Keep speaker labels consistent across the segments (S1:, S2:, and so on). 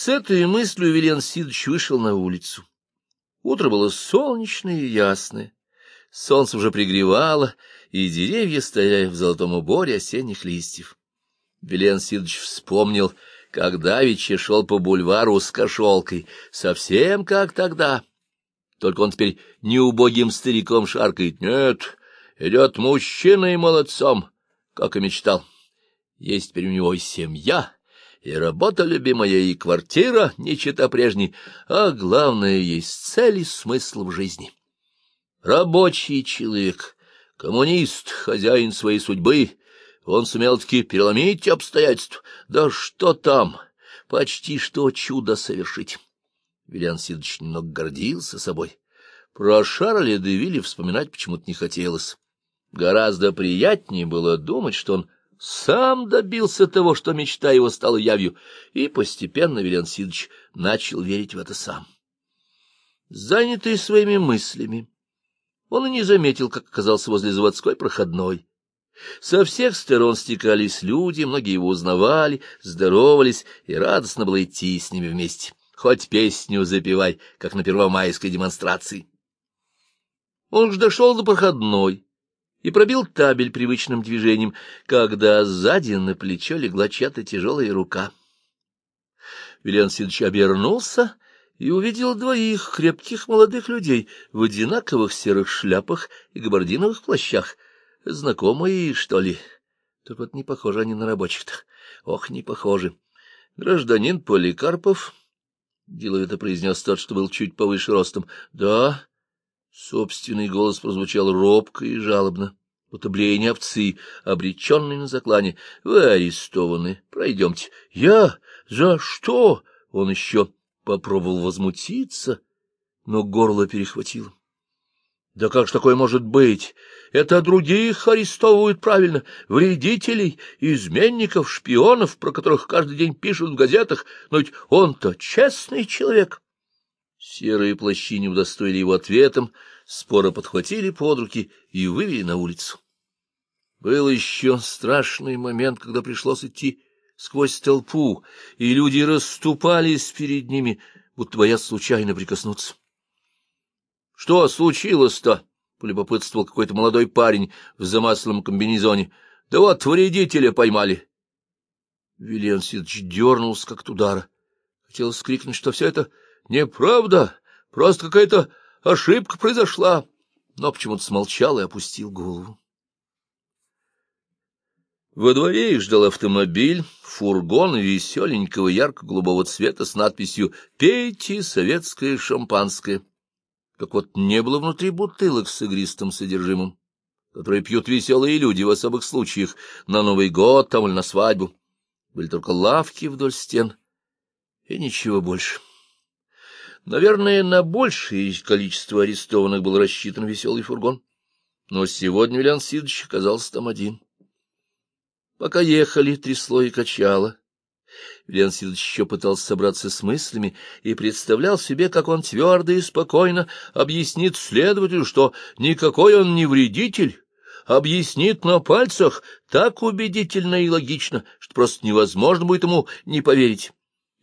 S1: С этой мыслью Вилен Сидович вышел на улицу. Утро было солнечное и ясное. Солнце уже пригревало, и деревья стояли в золотом уборе осенних листьев. Вилен Сидович вспомнил, как давеча шел по бульвару с кошелкой, совсем как тогда. Только он теперь не убогим стариком шаркает. Нет, идет мужчина и молодцом, как и мечтал. Есть теперь у него и семья, и работа любимая, и квартира, не чета прежней, а главное, есть цель и смысл в жизни. Рабочий человек, коммунист, хозяин своей судьбы, он сумел-таки переломить обстоятельства. Да что там, почти что чудо совершить. Виллиан Сидович немного гордился собой. Про Шарля де вспоминать почему-то не хотелось. Гораздо приятнее было думать, что он сам добился того, что мечта его стала явью, и постепенно Виллиан Сидович начал верить в это сам. Занятый своими мыслями, он и не заметил, как оказался возле заводской проходной. Со всех сторон стекались люди, многие его узнавали, здоровались, и радостно было идти с ними вместе. Хоть песню запевай, как на первомайской демонстрации. Он ж дошел до проходной и пробил табель привычным движением, когда сзади на плечо легла чья-то тяжелая рука. Виллиан Сидович обернулся и увидел двоих крепких молодых людей в одинаковых серых шляпах и габардиновых плащах. Знакомые, что ли? Только вот не похожи они на рабочих-то. Ох, не похожи. Гражданин Поликарпов, — деловито произнес тот, что был чуть повыше ростом. — Да, Собственный голос прозвучал робко и жалобно, будто блеяние овцы, обреченной на заклане. — Вы арестованы. Пройдемте. — Я? За что? Он еще попробовал возмутиться, но горло перехватило. — Да как ж такое может быть? Это других арестовывают правильно, вредителей, изменников, шпионов, про которых каждый день пишут в газетах, но ведь он-то честный человек. Серые плащи не удостоили его ответом, споро подхватили под руки и вывели на улицу. Был еще страшный момент, когда пришлось идти сквозь толпу, и люди расступались перед ними, будто боясь случайно прикоснуться. — Что случилось-то? — полюбопытствовал какой-то молодой парень в замасленном комбинезоне. — Да вот вредителя поймали. Вильян Сидович дернулся, как от удара. Хотелось скрикнуть, что все это Неправда, просто какая-то ошибка произошла. Но почему-то смолчал и опустил голову. Во дворе их ждал автомобиль, фургон веселенького ярко-голубого цвета с надписью «Пейте советское шампанское». Как вот не было внутри бутылок с игристым содержимым, которые пьют веселые люди в особых случаях, на Новый год там или на свадьбу. Были только лавки вдоль стен и ничего больше. Наверное, на большее количество арестованных был рассчитан веселый фургон. Но сегодня Вилян Сидович оказался там один. Пока ехали, трясло и качало. Вилян Сидович еще пытался собраться с мыслями и представлял себе, как он твердо и спокойно объяснит следователю, что никакой он не вредитель, объяснит на пальцах так убедительно и логично, что просто невозможно будет ему не поверить.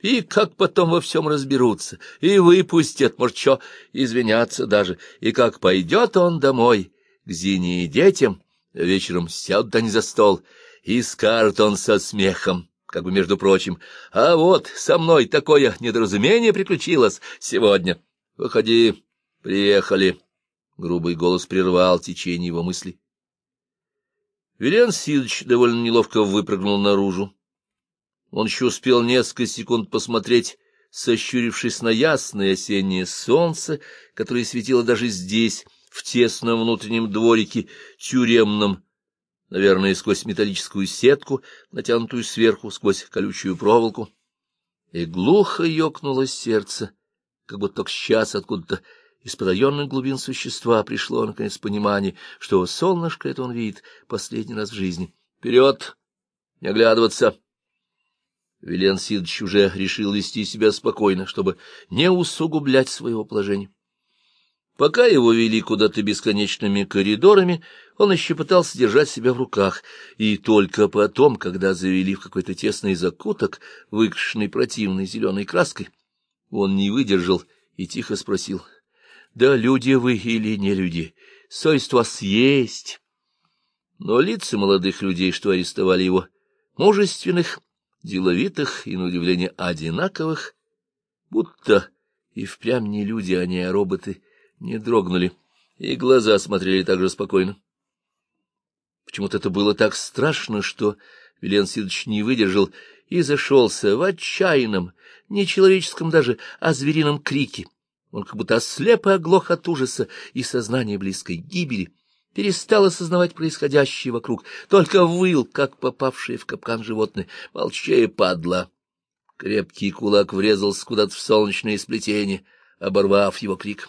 S1: И как потом во всем разберутся, и выпустят, может, что, извиняться даже, и как пойдет он домой к Зине и детям, вечером сядут они за стол, и скажет он со смехом, как бы между прочим, а вот со мной такое недоразумение приключилось сегодня. Выходи, приехали. Грубый голос прервал течение его мыслей. Вилен Сидович довольно неловко выпрыгнул наружу. Он еще успел несколько секунд посмотреть, сощурившись на ясное осеннее солнце, которое светило даже здесь, в тесном внутреннем дворике, тюремном, наверное, сквозь металлическую сетку, натянутую сверху, сквозь колючую проволоку. И глухо ёкнуло сердце, как будто только сейчас откуда-то из потаенных глубин существа пришло, наконец, понимание, что солнышко это он видит последний раз в жизни. Вперед! Не оглядываться! Вилен Сидович уже решил вести себя спокойно, чтобы не усугублять своего положения. Пока его вели куда-то бесконечными коридорами, Он еще пытался держать себя в руках, и только потом, когда завели в какой-то тесный закуток, выкрашенный противной зеленой краской, он не выдержал и тихо спросил, «Да люди вы или не люди? Совесть у вас есть?» Но лица молодых людей, что арестовали его, мужественных, деловитых и, на удивление, одинаковых, будто и впрямь не люди, а не роботы, не дрогнули, и глаза смотрели так же спокойно. Почему-то это было так страшно, что Вилен Сидович не выдержал и зашелся в отчаянном, нечеловеческом даже, а зверином крике. Он как будто ослеп и оглох от ужаса и сознания близкой гибели, перестал осознавать происходящее вокруг, только выл, как попавшие в капкан животные. Молчи, падла! Крепкий кулак врезался куда-то в солнечное сплетение, оборвав его крик.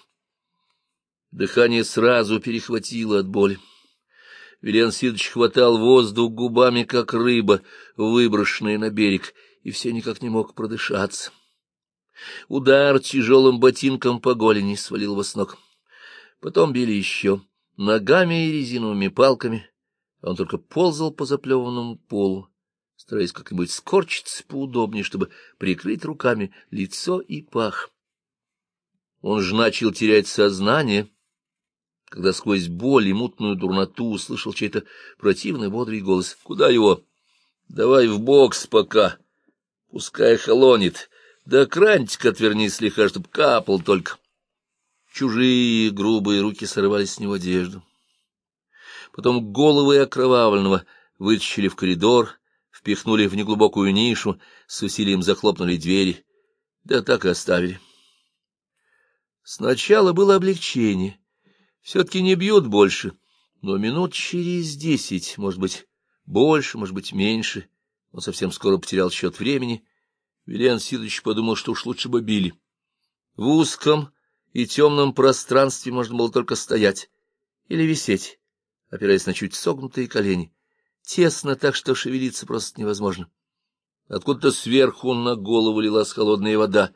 S1: Дыхание сразу перехватило от боли. Велен Сидович хватал воздух губами, как рыба, выброшенная на берег, и все никак не мог продышаться. Удар тяжелым ботинком по голени свалил его с ног. Потом били еще, ногами и резиновыми палками. Он только ползал по заплеванному полу, стараясь как-нибудь скорчиться поудобнее, чтобы прикрыть руками лицо и пах. Он же начал терять сознание, когда сквозь боль и мутную дурноту услышал чей-то противный бодрый голос. — Куда его? — Давай в бокс пока. Пускай холонит. Да крантик отверни слегка, чтоб капал только. Чужие грубые руки сорвали с него одежду. Потом головы окровавленного вытащили в коридор, впихнули в неглубокую нишу, с усилием захлопнули двери, да так и оставили. Сначала было облегчение — все-таки не бьют больше, но минут через десять, может быть, больше, может быть, меньше. Он совсем скоро потерял счет времени. Вилен Сидович подумал, что уж лучше бы били. В узком и темном пространстве можно было только стоять или висеть, опираясь на чуть согнутые колени. Тесно так, что шевелиться просто невозможно. Откуда-то сверху на голову лилась холодная вода,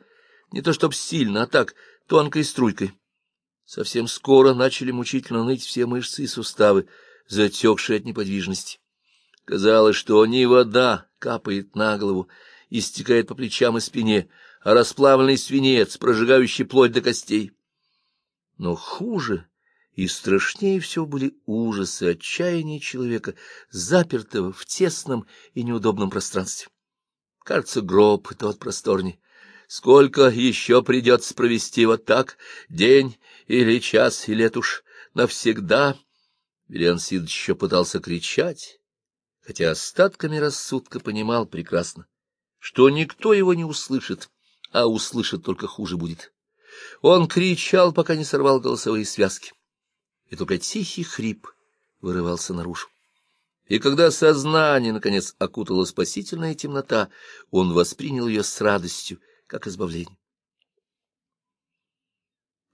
S1: не то чтоб сильно, а так, тонкой струйкой. Совсем скоро начали мучительно ныть все мышцы и суставы, затекшие от неподвижности. Казалось, что не вода капает на голову и стекает по плечам и спине, а расплавленный свинец, прожигающий плоть до костей. Но хуже и страшнее всего были ужасы отчаяния человека, запертого в тесном и неудобном пространстве. Кажется, гроб тот просторней. Сколько еще придется провести вот так, день или час, или это уж навсегда. Виллиан Сидович еще пытался кричать, хотя остатками рассудка понимал прекрасно, что никто его не услышит, а услышит только хуже будет. Он кричал, пока не сорвал голосовые связки, и только тихий хрип вырывался наружу. И когда сознание, наконец, окутала спасительная темнота, он воспринял ее с радостью, как избавление.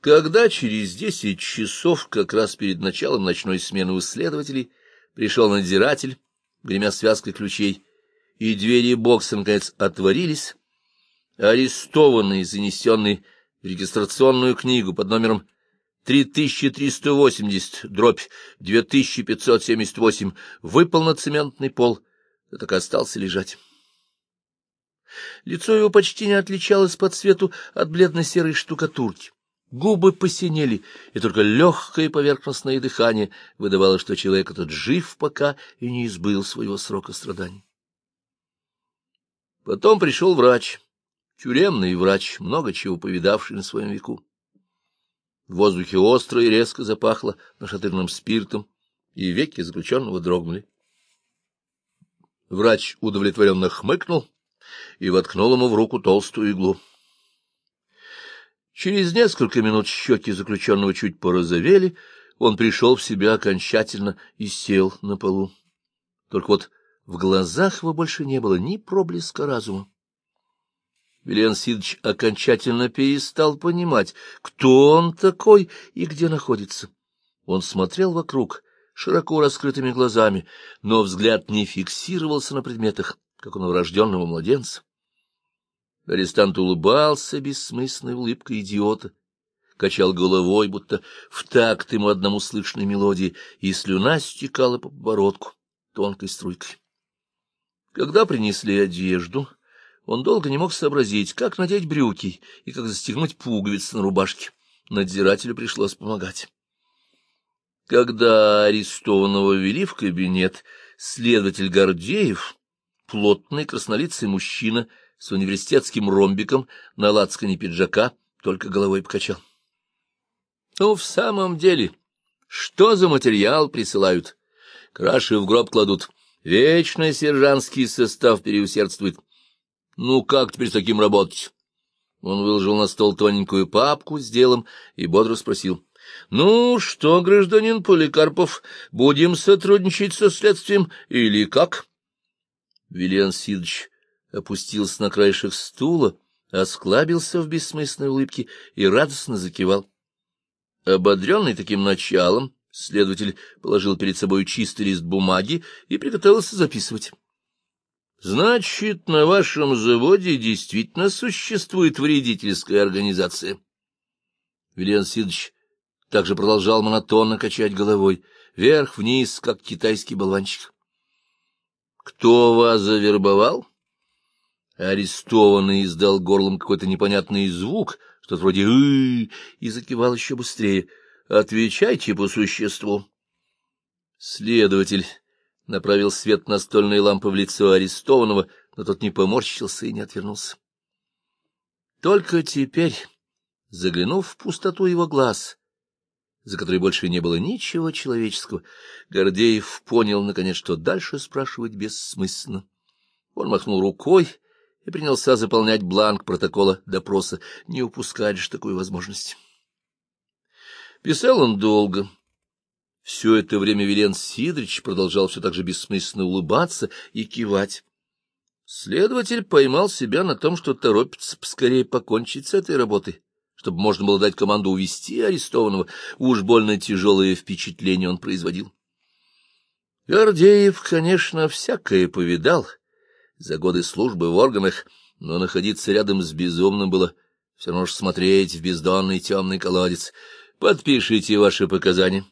S1: Когда через десять часов, как раз перед началом ночной смены у следователей, пришел надзиратель, гремя связкой ключей, и двери бокса, наконец, отворились, арестованный, занесенный в регистрационную книгу под номером 3380, дробь 2578, выпал на цементный пол, да так и остался лежать. Лицо его почти не отличалось по цвету от бледно-серой штукатурки. Губы посинели, и только легкое поверхностное дыхание выдавало, что человек этот жив пока и не избыл своего срока страданий. Потом пришел врач, тюремный врач, много чего повидавший на своем веку. В воздухе остро и резко запахло нашатырным спиртом, и веки заключенного дрогнули. Врач удовлетворенно хмыкнул и воткнул ему в руку толстую иглу. Через несколько минут щеки заключенного чуть порозовели, он пришел в себя окончательно и сел на полу. Только вот в глазах его больше не было ни проблеска разума. Вилен Сидович окончательно перестал понимать, кто он такой и где находится. Он смотрел вокруг широко раскрытыми глазами, но взгляд не фиксировался на предметах, как у новорожденного младенца. Арестант улыбался бессмысленной улыбкой идиота, качал головой, будто в такт ему одному слышной мелодии, и слюна стекала по подбородку тонкой струйкой. Когда принесли одежду, он долго не мог сообразить, как надеть брюки и как застегнуть пуговицы на рубашке. Надзирателю пришлось помогать. Когда арестованного вели в кабинет, следователь Гордеев, плотный краснолицый мужчина с университетским ромбиком на лацкане пиджака, только головой покачал. — Ну, в самом деле, что за материал присылают? Краши в гроб кладут. Вечный сержантский состав переусердствует. Ну, как теперь с таким работать? Он выложил на стол тоненькую папку с делом и бодро спросил. — Ну что, гражданин Поликарпов, будем сотрудничать со следствием или как? Виллиан Сидович опустился на краешек стула, осклабился в бессмысленной улыбке и радостно закивал. Ободренный таким началом, следователь положил перед собой чистый лист бумаги и приготовился записывать. — Значит, на вашем заводе действительно существует вредительская организация? Виллиан Сидович также продолжал монотонно качать головой, вверх-вниз, как китайский болванчик. — Кто вас завербовал? Арестованный издал горлом какой-то непонятный звук, что-то вроде «ы» и закивал еще быстрее. «Отвечайте по существу». Следователь направил свет настольной лампы в лицо арестованного, но тот не поморщился и не отвернулся. Только теперь, заглянув в пустоту его глаз, за которой больше не было ничего человеческого, Гордеев понял, наконец, что дальше спрашивать бессмысленно. Он махнул рукой и принялся заполнять бланк протокола допроса, не упускать же такую возможность. Писал он долго. Все это время Вилен Сидорович продолжал все так же бессмысленно улыбаться и кивать. Следователь поймал себя на том, что торопится поскорее покончить с этой работой чтобы можно было дать команду увести арестованного. Уж больно тяжелое впечатление он производил. Гордеев, конечно, всякое повидал за годы службы в органах, но находиться рядом с безумным было все равно же смотреть в бездонный темный колодец. Подпишите ваши показания.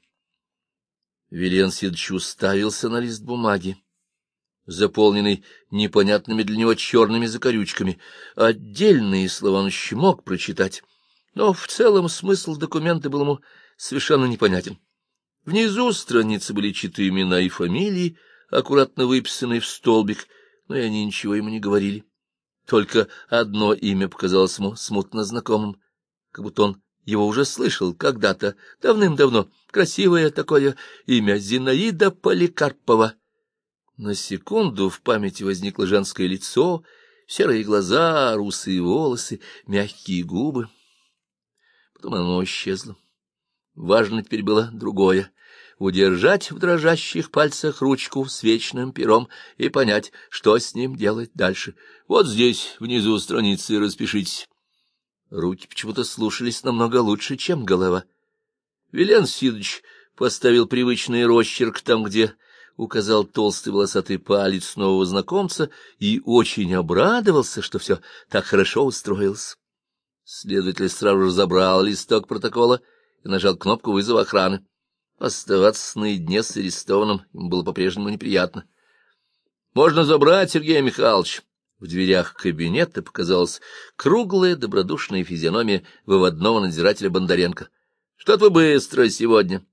S1: Вилен Сидович уставился на лист бумаги, заполненный непонятными для него черными закорючками. Отдельные слова он еще мог прочитать, но в целом смысл документа был ему совершенно непонятен. Внизу страницы были чьи имена и фамилии, аккуратно выписанные в столбик, но и они ничего ему не говорили. Только одно имя показалось ему смутно знакомым, как будто он его уже слышал когда-то, давным-давно. Красивое такое имя — Зинаида Поликарпова. На секунду в памяти возникло женское лицо, серые глаза, русые волосы, мягкие губы. Потом оно исчезло. Важно теперь было другое — удержать в дрожащих пальцах ручку с вечным пером и понять, что с ним делать дальше. Вот здесь, внизу страницы, распишитесь. Руки почему-то слушались намного лучше, чем голова. Вилен Сидович поставил привычный росчерк там, где указал толстый волосатый палец нового знакомца и очень обрадовался, что все так хорошо устроилось. Следователь сразу же забрал листок протокола и нажал кнопку вызова охраны. Оставаться наедине с арестованным ему было по-прежнему неприятно. — Можно забрать, Сергей Михайлович. В дверях кабинета показалась круглая добродушная физиономия выводного надзирателя Бондаренко. — Что-то вы быстро сегодня.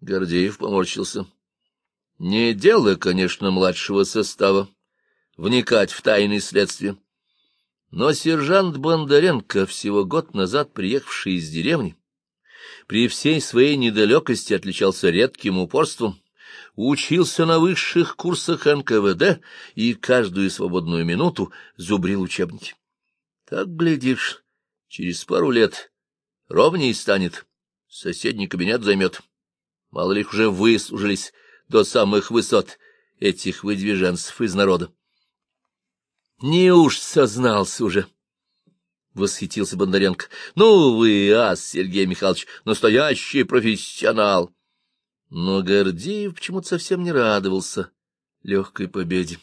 S1: Гордеев поморщился. — Не дело, конечно, младшего состава вникать в тайны следствия. Но сержант Бондаренко, всего год назад приехавший из деревни, при всей своей недалекости отличался редким упорством, учился на высших курсах НКВД и каждую свободную минуту зубрил учебники. Так, глядишь, через пару лет ровней станет, соседний кабинет займет. Мало ли их уже выслужились до самых высот этих выдвиженцев из народа. Не уж сознался уже. — восхитился Бондаренко. — Ну вы, ас, Сергей Михайлович, настоящий профессионал. Но Гордеев почему-то совсем не радовался легкой победе.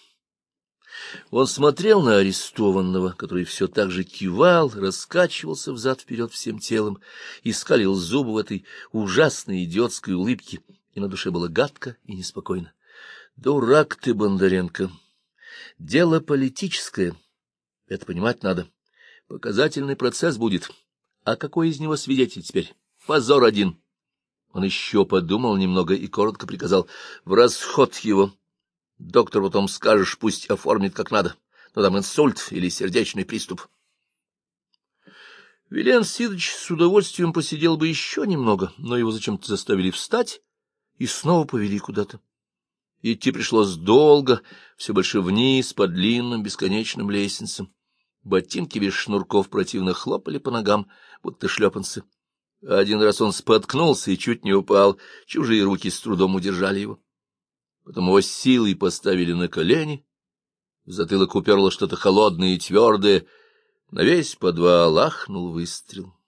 S1: Он смотрел на арестованного, который все так же кивал, раскачивался взад-вперед всем телом и скалил зубы в этой ужасной идиотской улыбке, и на душе было гадко и неспокойно. — Дурак ты, Бондаренко! Дело политическое. Это понимать надо. Показательный процесс будет. А какой из него свидетель теперь? Позор один. Он еще подумал немного и коротко приказал. В расход его. Доктор потом скажешь, пусть оформит как надо. Ну, там инсульт или сердечный приступ. Вилен Сидович с удовольствием посидел бы еще немного, но его зачем-то заставили встать и снова повели куда-то. Идти пришлось долго, все больше вниз, по длинным бесконечным лестницам. Ботинки без шнурков противно хлопали по ногам, будто шлепанцы. Один раз он споткнулся и чуть не упал, чужие руки с трудом удержали его. Потом его силой поставили на колени, в затылок уперло что-то холодное и твердое, на весь подвал ахнул выстрел.